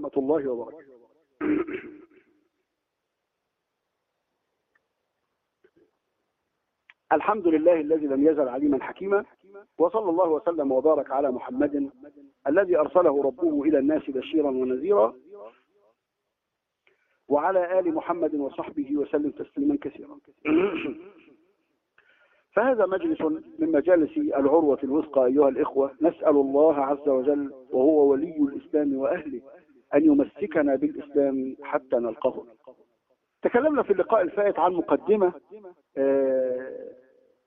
ورحمة الله وبركاته. الحمد لله الذي لم يزل عليما حكيما وصلى الله وسلم وبارك على محمد الذي أرسله ربه إلى الناس بشيرا ونذيرا وعلى آل محمد وصحبه وسلم تسليما كثيرا. فهذا مجلس من مجالس العروة الوثقى أيها الإخوة نسأل الله عز وجل وهو ولي الإسلام وأهله أن يمسكنا بالإسلام حتى نلقاه. تكلمنا في اللقاء الفائت عن مقدمة آه،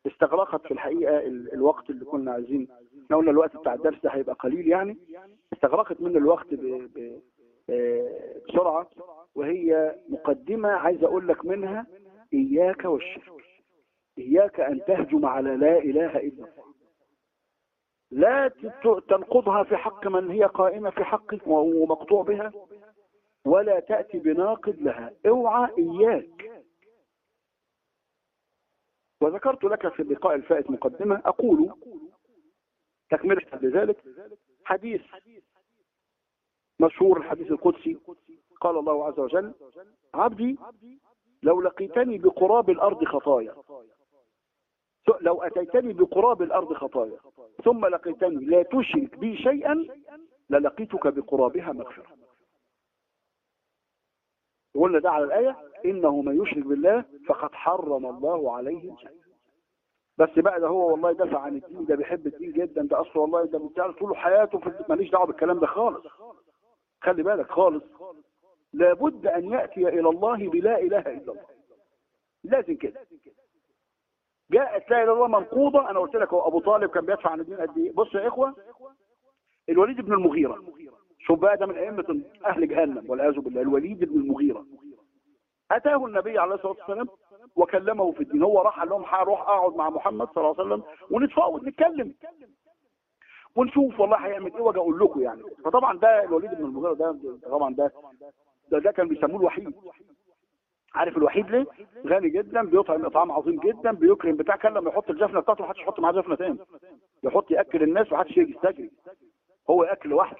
استغرقت في الحقيقة ال- الوقت اللي كنا عايزين. قلنا الوقت بتاع الدرس ده هيبقى قليل يعني. استغرقت من الوقت. آه، بسرعة وهي مقدمة عايز أقول لك منها إياك والشرك. إياك أن تهجم على لا إله إلا الله. لا تنقضها في حق من هي قائمة في حقك ومقطوع بها ولا تأتي بناقض لها. اوعى إياك. وذكرت لك في اللقاء الفائت مقدمة أقول تكملة لذلك حديث مشهور الحديث القدسي قال الله عز وجل عبدي لو لقيتني بقراب الأرض خطايا. لو أتيتني بقراب الأرض خطايا ثم لقيتني لا تشرك بي شيئا للقيتك بقرابها مغفرة. قلنا ده على الآية؟ إنه من يشرك بالله فقد حرم الله عليه الجنة. بس بقى ده هو والله دافع عن الدين ده بيحب الدين جدا ده اصله والله ده بتعرف طول حياته في ماليش دعوة بالكلام ده خالص. خلي بالك خالص. لابد أن يأتي إلى الله بلا إله إلا الله. لازم كده. جاءت لا إله إلا الله منقوضة. أنا قلت لك هو أبو طالب كان بيدفع عن الدين قد إيه؟ بصوا يا إخوة الوليد بن المغيرة. شوف بقى ده من أئمة أهل جهنم والعياذ بالله. الوليد بن المغيرة. أتاه النبي عليه الصلاة والسلام وكلمه في الدين. هو راح قال لهم هروح أقعد مع محمد صلى الله عليه وسلم ونتفاوض نتكلم. ونشوف والله هيعمل إيه وأجي أقول لكم يعني. فطبعا ده الوليد بن المغيرة ده طبعا ده ده, ده كان بيسموه الوحيد. عارف الوحيد ليه؟ غني جدا بيطعم اطعام عظيم جدا بيكرم بتاع كان لما يحط الجفنة بتاعته محدش يحط معاه جفنة تاني. يحط يأكل الناس ومحدش يجي يستجري. هو ياكل لوحده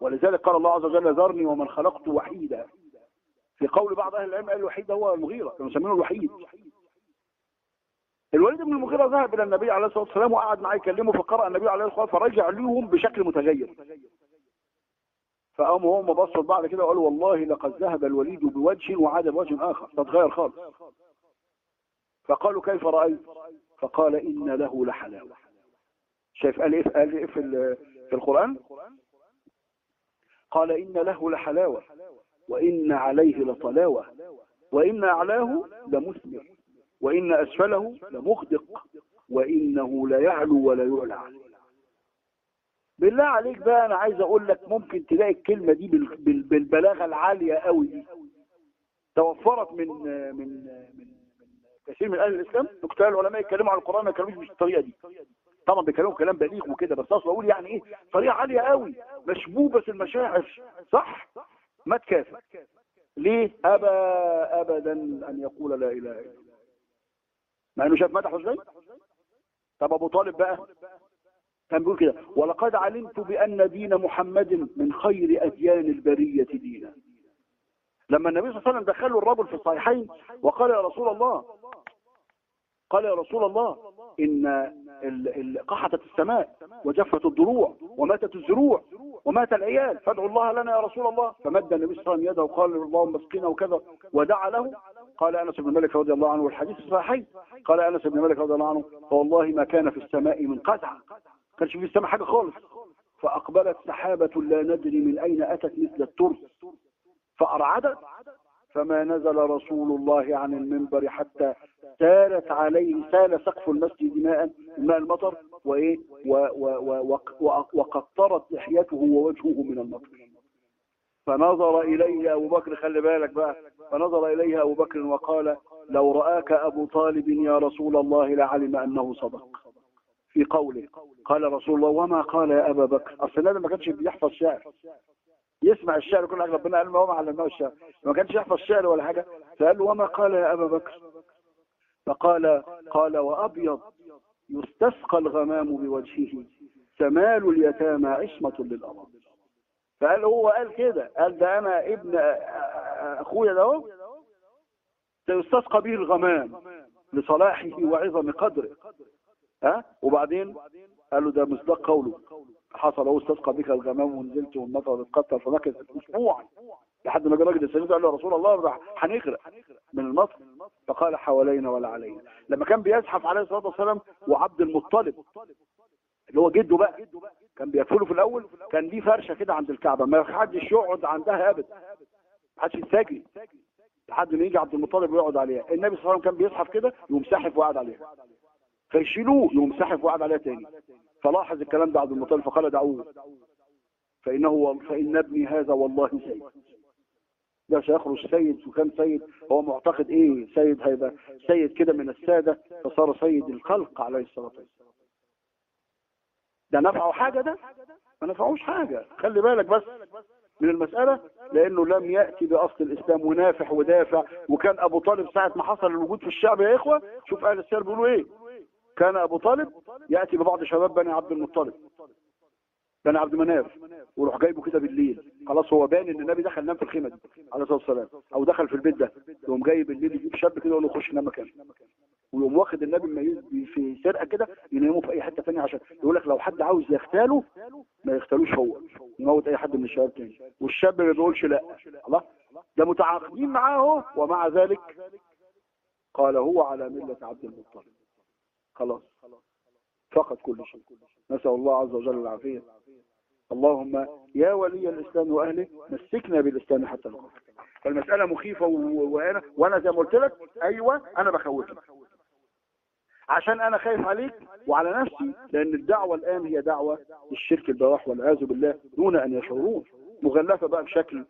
ولذلك قال الله عز وجل ذرني ومن خلقت وحيدا. في قول بعض أهل العلم قال الوحيد هو المغيرة كانوا مسمينه الوحيد. الوليد بن المغيرة ذهب إلى النبي عليه الصلاة والسلام وقعد معاه يكلمه فقرأ النبي عليه الصلاة والسلام فرجع لهم بشكل متغير. فقاموا هم بصوا لبعض كده وقالوا والله لقد ذهب الوليد بوجه وعاد بوجه آخر. تتغير خالص. فقالوا كيف رأيت؟ فقال إن له لحلاوة. شايف قال إيه قال إيه في في القرآن؟ قال إن له لحلاوة وإن عليه لطلاوة وإن أعلاه لمثمر وإن أسفله لمغدق وإنه ليعلو ولا يعلى عليه. بالله عليك بقى أنا عايز أقول لك ممكن تلاقي الكلمة دي بال- بال- بالبلاغة العالية قوي دي. توفرت من من من كثير من أهل الإسلام دكتور العلماء يتكلموا عن القرآن ما يتكلموش بالطريقة دي. طبعا بيتكلموا كلام بليغ وكده بس أصلا أقول يعني إيه؟ طريقة عالية قوي مشبوبة المشاعر صح؟ ما تكافئ. ليه؟ ابى ابدا أن يقول لا إله إلا الله. مع إنه شاف مدحه إزاي؟ طب أبو طالب بقى؟ كان بيقول كده. ولقد علمت بأن دين محمد من خير أديان البرية دينا. لما النبي صلى الله عليه وسلم دخله الرجل في الصحيحين وقال يا رسول الله قال يا رسول الله ال- قحطت السماء وجفت الضروع وماتت الزروع ومات العيال فادعوا الله لنا يا رسول الله. فمد النبي صلى الله عليه وسلم يده وقال اللهم اسقنا وكذا ودعا له. قال أنس بن مالك رضي الله عنه والحديث الصحيح. قال أنس بن مالك رضي الله عنه فوالله ما كان في السماء من قزعه كانش في السماء حاجة خالص. فأقبلت سحابة لا ندري من أين أتت مثل الترس. فأرعدت فما نزل رسول الله عن المنبر حتى سالت عليه سال سقف المسجد ماء ماء المطر وإيه؟ وقطرت لحيته ووجهه من المطر. فنظر اليه أبو بكر خلي بالك بقى. فنظر اليه أبو بكر وقال لو رآك أبو طالب يا رسول الله لعلم أنه صدق. في قوله. قال رسول الله وما قال يا أبا بكر؟ أصل النبي ما كانش بيحفظ شعر. يسمع الشعر كل حاجة ربنا قال ما هو ما علمناه الشعر ما كانش يحفظ شعر ولا حاجة. فقال وما قال يا أبا بكر؟ فقال قال وأبيض يستسقى الغمام بوجهه سمال اليتامى عصمة للأرض فقال هو قال كده. قال ده أنا ابن أخويا ده سيستسقى به الغمام لصلاحه وعظم قدره. ها؟ وبعدين قال له ده مصداق قوله. حصل هو استسقى بك الغمام ونزلت والمطر اتقطر فمكث اسبوعا لحد ما جه راجل السيد قال له رسول الله هنغرق من المطر. فقال حوالينا ولا علينا. لما كان بيزحف عليه الصلاة والسلام وعبد المطلب اللي هو جده بقى كان بيدخله في الأول كان ليه فرشة كده عند الكعبة ما حدش يقعد عندها ابدا. ما حدش يتساجي لحد ما يجي عبد المطلب ويقعد عليها. النبي صلى الله عليه وسلم كان بيزحف كده يقوم ساحف وقعد عليها. فيشيلوه يقوم ساحف وقعد عليها تاني. فلاحظ الكلام ده عبد المطلب فقال دعوه. فإنه فإن ابني هذا والله سيد. ده سيخرج سيد وكان سيد هو معتقد إيه سيد هيبقى سيد كده من السادة فصار سيد الخلق عليه الصلاة والسلام. ده نفعه حاجة ده؟ ما نفعوش حاجة. خلي بالك بس من المسألة لأنه لم يأتي بأصل الإسلام ونافح ودافع وكان أبو طالب ساعة ما حصل الوجود في الشعب يا إخوة شوف أهل السير بيقولوا إيه؟ كان أبو طالب يأتي ببعض شباب بني عبد المطلب. بني عبد مناف ويروح جايبه كده بالليل. خلاص هو بان إن النبي دخل نام في الخيمة دي عليه الصلاة والسلام. أو دخل في البيت ده يقوم جاي بالليل يجيب شاب كده يقول له خش نام مكانه. ويقوم واخد النبي في سرقة كده ينامه في أي حتة ثانية عشان يقول لك لو حد عاوز يغتاله ما يغتالوش هو. يموت أي حد من الشباب تاني. والشاب ما بيقولش لا. الله؟ ده متعاقدين معاه ومع ذلك قال هو على ملة عبد المطلب. خلاص. فقد كل شيء. نسأل الله عز وجل العافية. اللهم يا ولي الإسلام وأهله مسكنا بالإسلام حتى نقف فالمسألة مخيفة وأنا, وأنا زي ما قلت لك أيوة أنا بخوفك. عشان أنا خايف عليك وعلى نفسي لأن الدعوة الآن هي دعوة الشرك البواح والعياذ بالله دون أن يشعرون. مغلفة بقى بشكل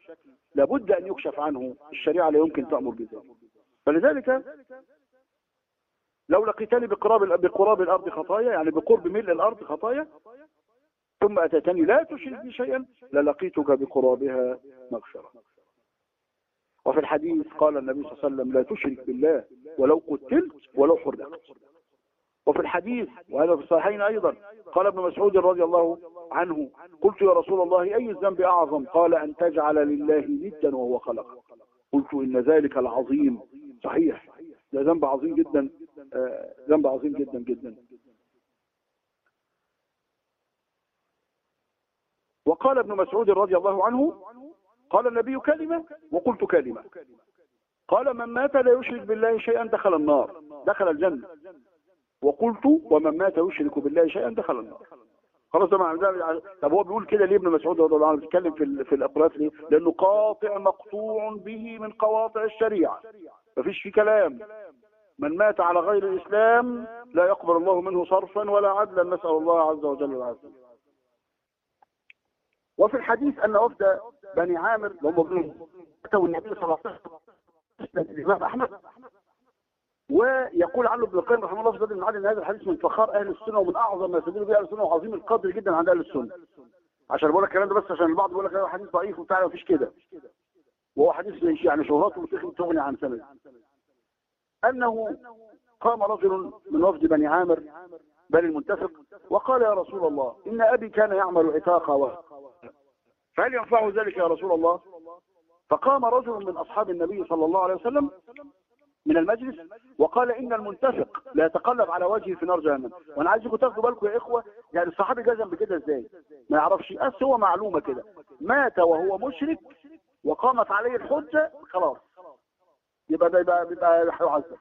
لابد أن يكشف عنه. الشريعة لا يمكن تأمر بذلك. فلذلك لو لقيتني بقراب بقراب الأرض خطايا يعني بقرب ملء الأرض خطايا ثم أتيتني لا تشرك بي شيئا للقيتك بقرابها مغفرة. وفي الحديث قال النبي صلى الله عليه وسلم لا تشرك بالله ولو قتلت ولو حرقت. وفي الحديث وهذا في الصحيحين أيضا قال ابن مسعود رضي الله عنه قلت يا رسول الله أي الذنب أعظم؟ قال أن تجعل لله ندا وهو خلق. قلت إن ذلك العظيم. صحيح. ده ذنب عظيم جدا. ذنب عظيم جدا جدا. وقال ابن مسعود رضي الله عنه قال النبي كلمة وقلت كلمة. قال من مات لا يشرك بالله شيئا دخل النار دخل الجنة. وقلت ومن مات يشرك بالله شيئا دخل النار. خلاص ده معنى طب هو بيقول كده ليه ابن مسعود رضي الله عنه بيتكلم في في الاقراف ليه؟ لأنه قاطع مقطوع به من قواطع الشريعة. مفيش فيه كلام. من مات على غير الإسلام لا يقبل الله منه صرفا ولا عدلا. نسأل الله عز وجل العافية. وفي الحديث أن وفد بني عامر هم أتوا النبي صلى الله عليه وسلم الإمام أحمد ويقول عنه ابن القيم رحمه الله في زاد المعاد إن هذا الحديث من فخار أهل السنة ومن أعظم ما يستدل به أهل السنة وعظيم القدر جدا عند أهل السنة. عشان بقول لك الكلام ده بس عشان البعض بيقول لك هذا حديث ضعيف وبتاع مفيش كده. وهو حديث يعني شهرته تغني عن سند أنه قام رجل من وفد بني عامر بني المنتفق وقال يا رسول الله إن أبي كان يعمل عتاقا فهل ينفع ذلك يا رسول الله؟ فقام رجل من أصحاب النبي صلى الله عليه وسلم من المجلس وقال إن المنتفق لا يتقلب على وجهه في نار جهنم. وأنا عايزكم تاخدوا بالكم يا إخوة يعني الصحابي جزم بكده إزاي؟ ما يعرفش بس هو معلومة كده. مات وهو مشرك وقامت عليه الحجة خلاص. يبقى ده يبقى يبقى يعذب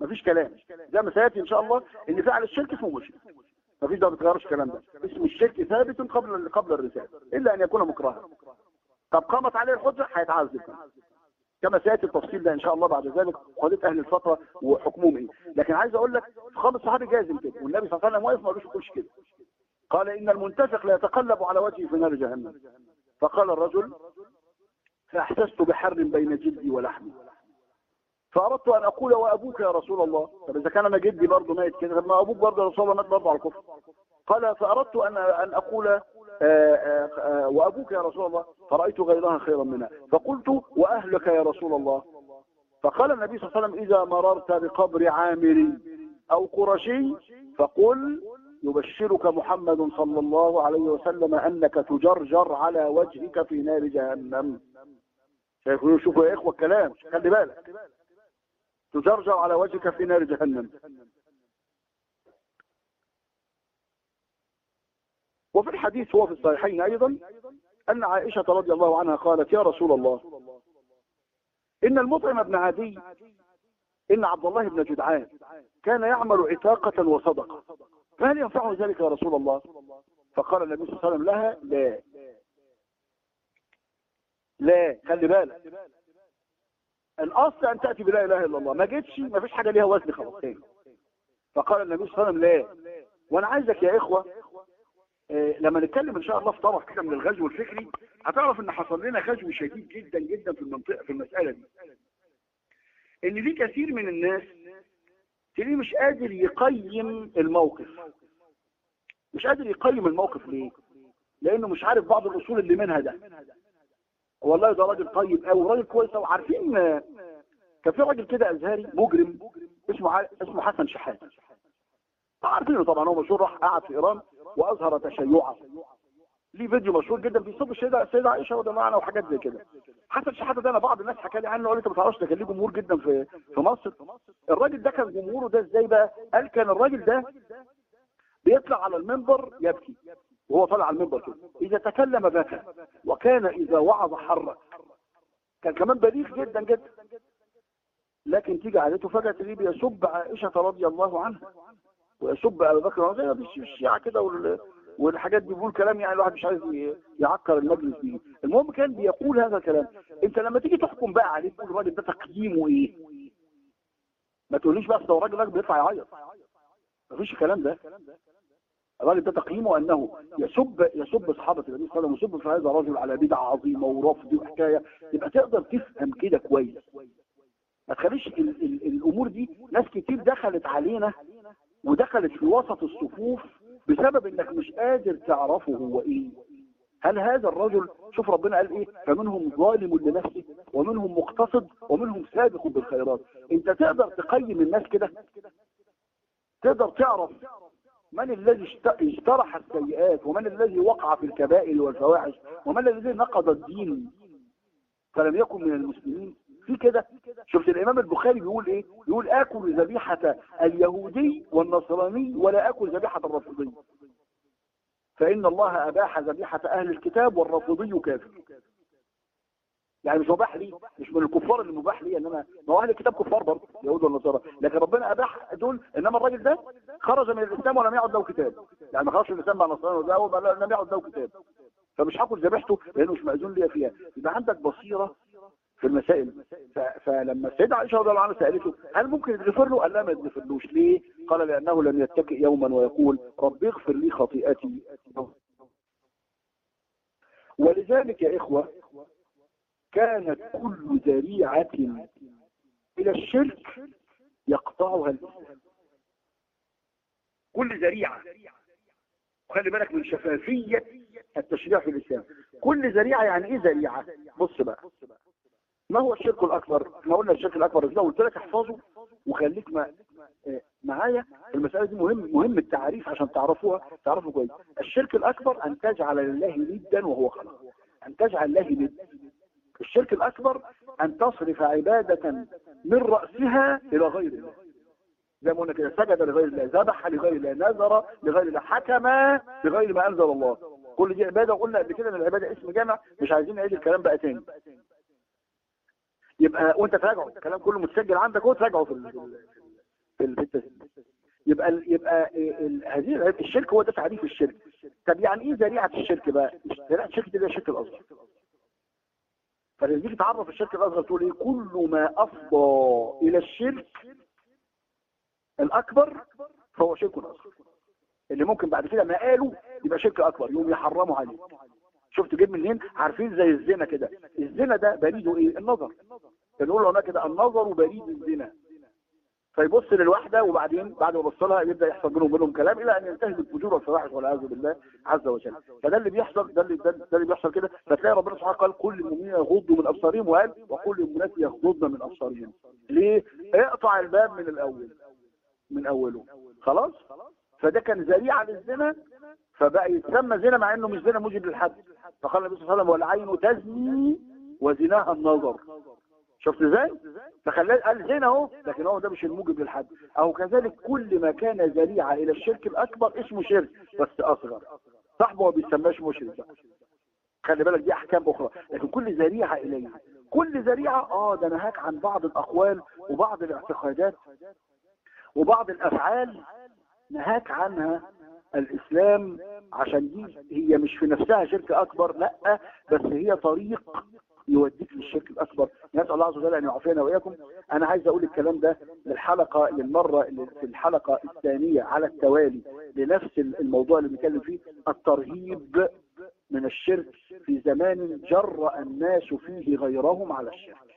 مفيش كلام. زي ما سيأتي إن شاء الله إن فعل الشرك اسمه مشرك مفيش ده ما بتغيرش الكلام ده. اسم الشرك ثابت قبل قبل الرسالة. إلا أن يكون مكرها. طب قامت عليه الحجة هيتعذب. كما سيأتي التفصيل ده إن شاء الله بعد ذلك قضية أهل الفترة وحكمهم. إيه لكن عايز أقول لك فخام الصحابي جازم كده والنبي صلى الله عليه وسلم واقف ما قالوش يقولش كده قال إن المنتفق لا يتقلب على وجهه في نار جهنم. فقال الرجل فأحسست بحر بين جلدي ولحمي. فأردت أن أقول وأبوك يا رسول الله. طب إذا كان أنا جدي برضه ميت كده ما أبوك برضه يا رسول الله مات برضه على الكفر. قال فأردت أن أن أقول آآ آآ وأبوك يا رسول الله فرأيت غيرها خيرا منها. فقلت وأهلك يا رسول الله. فقال النبي صلى الله عليه وسلم إذا مررت بقبر عامر أو قرشي فقل يبشرك محمد صلى الله عليه وسلم أنك تجرجر على وجهك في نار جهنم. شايفوا؟ شوفوا يا إخوة الكلام خلي بالك. تجرجر على وجهك في نار جهنم. وفي الحديث هو في الصحيحين أيضا أن عائشة رضي الله عنها قالت يا رسول الله إن المطعم بن عدي إن عبد الله بن جدعان كان يعمل عتاقة وصدقة. فهل ينفعه ذلك يا رسول الله؟ فقال النبي صلى الله عليه وسلم لها لا لا خلي بالك. الأصل أن تأتي بلا إله إلا الله. ما جيتش ما فيش حاجة ليها وزن خلاص. تاني. فقال النبي صلى الله عليه وسلم لا وأنا عايزك يا إخوة آه لما نتكلم إن شاء الله في طرف كده من الغزو الفكري هتعرف إن حصل لنا غزو شديد جدا جدا في المنطقة في المسألة دي. إن في كثير من الناس تلاقيه مش قادر يقيم الموقف. مش قادر يقيم الموقف ليه؟ لأنه مش عارف بعض الأصول اللي منها ده. والله ده راجل طيب قوي راجل كويس قوي. عارفين كان في راجل كده أزهري مجرم اسمه. اسمه حسن شحات. عارفينه طبعا هو مشهور راح قعد في إيران وأظهر تشيعا ليه فيديو مشهور جدا بيصب السيدة السيدة عائشة وده معنا وحاجات زي كده. حسن شحاته ده أنا بعض الناس حكى لي عنه قال أنت ما تعرفش ده كان ليه جمهور جدا في في مصر؟ الراجل ده كان جمهوره ده إزاي بقى؟ قال كان الراجل ده بيطلع على المنبر يبكي. وهو طالع على المنبر كده. إذا تكلم بكى وكان إذا وعظ حرك. كان كمان بليغ جدا جدا. لكن تيجي عادته فجأة تلاقيه بيسب عائشة رضي الله عنها. ويسب ابي بكر زي ما الشيعة كده وال... والحاجات دي بيقول كلام يعني الواحد مش عايز يعكر المجلس بيه المهم كان بيقول هذا الكلام. أنت لما تيجي تحكم بقى عليه تقول الراجل ده تقييمه إيه؟ ما تقوليش بس لو الراجل ده بيطلع يعيط. مفيش الكلام ده. الراجل ده تقييمه أنه يسب يسب اصحابه النبي صلى الله عليه وسلم يسب في هذا الرجل على بدعة عظيمة ورفض وحكاية. يبقى تقدر تفهم كده كويس. ما تخليش ال ال الأمور دي ناس كتير دخلت علينا ودخلت في وسط الصفوف بسبب إنك مش قادر تعرفه هو إيه. هل هذا الرجل شوف ربنا قال إيه؟ فمنهم ظالم لنفسه ومنهم مقتصد ومنهم سابق بالخيرات. أنت تقدر تقيم الناس كده؟ تقدر تعرف من الذي اجترح السيئات ومن الذي وقع في الكبائر والفواحش ومن الذي نقض الدين فلم يكن من المسلمين؟ في كده. شفت الإمام البخاري بيقول إيه؟ بيقول آكل ذبيحة اليهودي والنصراني ولا آكل ذبيحة الرافضي. فإن الله أباح ذبيحة أهل الكتاب والرافضي كافر. يعني مش مباح لي مش من الكفار اللي مباح لي ان أنا ما هو أهل الكتاب كفار برضه يهود والنصارى. لكن ربنا أباح دول إنما الراجل ده خرج من الإسلام ولم يعد له كتاب. يعني ما خرجش من الإسلام مع النصارى ده لم يعد له كتاب. فمش هاكل ذبيحته لأنه مش مأذون لي فيها. يبقى عندك بصيرة في المسائل. فلما السيدة عائشة رضي الله عنها سألته هل ممكن يتغفر له؟ قال لا ما يتغفرلوش ليه؟ قال لأنه لم يتكئ يوما ويقول رب اغفر لي خطيئتي. ولذلك يا إخوة كانت كل ذريعة إلى الشرك يقطعها الإسلام كل ذريعة. وخلي بالك من شفافية التشريع في الإسلام. كل ذريعة يعني إيه ذريعة؟ بص بقى. ما هو الشرك الأكبر؟ إحنا قلنا الشرك الأكبر إذا قلت لك احفظه وخليك ما معايا. المسألة دي مهم مهم التعريف عشان تعرفوها. تعرفوا كويس. الشرك الأكبر أن تجعل لله ندا وهو خلق. أن تجعل الله ند الشرك الأكبر أن تصرف عبادة من رأسها إلى غير الله. زي ما قلنا كده سجد لغير الله ذبح لغير الله نذر لغير الله حكم بغير ما أنزل الله. كل دي عبادة وقلنا قبل كده إن العبادة اسم جامع مش عايزين نعيد الكلام بقى تاني. يبقى وأنت تراجعه الكلام كله متسجل عندك هو تراجعه في في الحتة يبقى ال يبقى هذه الشرك هو ده تعريف الشرك. طب يعني إيه ذريعة الشرك بقى؟ ذريعة الشرك دي الشرك الأصغر. فلما تيجي تعرف الشرك الاصغر تقول إيه؟ كل ما أفضى إلى الشرك الأكبر فهو شرك اصغر اللي ممكن بعد كده ما قالوا يبقى شرك أكبر يوم يحرموا عليه. شفت جيب منين؟ عارفين زي الزنا كده. الزنا ده بريده إيه؟ النظر. بنقول هناك كده النظر بريد الزنا. فيبص للواحدة وبعدين بعد ما يبص لها يبدأ يحصل بينهم وبينهم كلام إلى أن ينتهي بالفجور والفواحش والعياذ بالله عز وجل. فده اللي بيحصل ده اللي ده, اللي بيحصل كده. فتلاقي ربنا سبحانه قال كل المؤمنين يغضوا من أبصارهم وقال وكل المؤمنات يغضضن من أبصارهم. ليه؟ اقطع الباب من الأول من أوله. خلاص؟ فده كان ذريعة للزنا فبقى يتسمى زنا مع إنه مش زنا موجب للحد. فقال النبي صلى الله عليه وسلم والعين تزني وزناها النظر. شفت إزاي؟ فخلاه قال زنا اهو لكن هو ده مش الموجب للحد. أو كذلك كل ما كان ذريعة إلى الشرك الأكبر اسمه شرك بس أصغر. صاحبه ما بيسماش مشرك بقى. خلي بالك دي أحكام أخرى. لكن كل ذريعة إليه. كل ذريعة آه ده نهاك عن بعض الأقوال وبعض الاعتقادات وبعض الأفعال نهاك عنها الإسلام عشان دي هي مش في نفسها شرك أكبر لأ بس هي طريق يوديك للشرك الأكبر. نسأل الله عز وجل أن يعافينا وإياكم. أنا عايز أقول الكلام ده للحلقة للمرة اللي في الحلقة الثانية على التوالي لنفس الموضوع اللي بنتكلم فيه الترهيب من الشرك في زمان جر الناس فيه غيرهم على الشرك.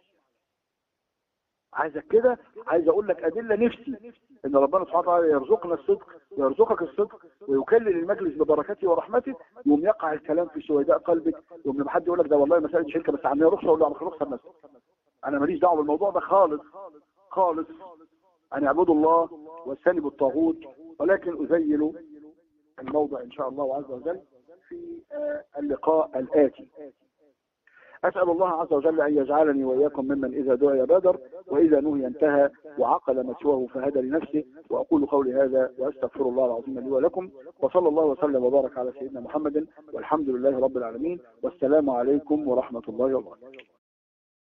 عايزك كده عايز أقول لك أدلة نفسي إن ربنا سبحانه وتعالى يرزقنا الصدق ويرزقك الصدق ويكلل المجلس ببركته ورحمته يوم يقع الكلام في سويداء قلبك يوم لما حد يقول لك ده والله مساله شركة بس عاملها رخصة أقول له اعمل رخصة بنفسك أنا ماليش دعوة بالموضوع ده خالص خالص. ان اعبدوا الله واجتنبوا الطاغوت ولكن أزيل الموضع إن شاء الله عز وجل في اللقاء الآتي. أسأل الله عز وجل أن يجعلني وإياكم ممن إذا دعي بادر وإذا نهي انتهى وعقل مسواه فهدى لنفسه وأقول قولي هذا وأستغفر الله العظيم لي ولكم وصلى الله وسلم وبارك على سيدنا محمد والحمد لله رب العالمين والسلام عليكم ورحمة الله وبركاته.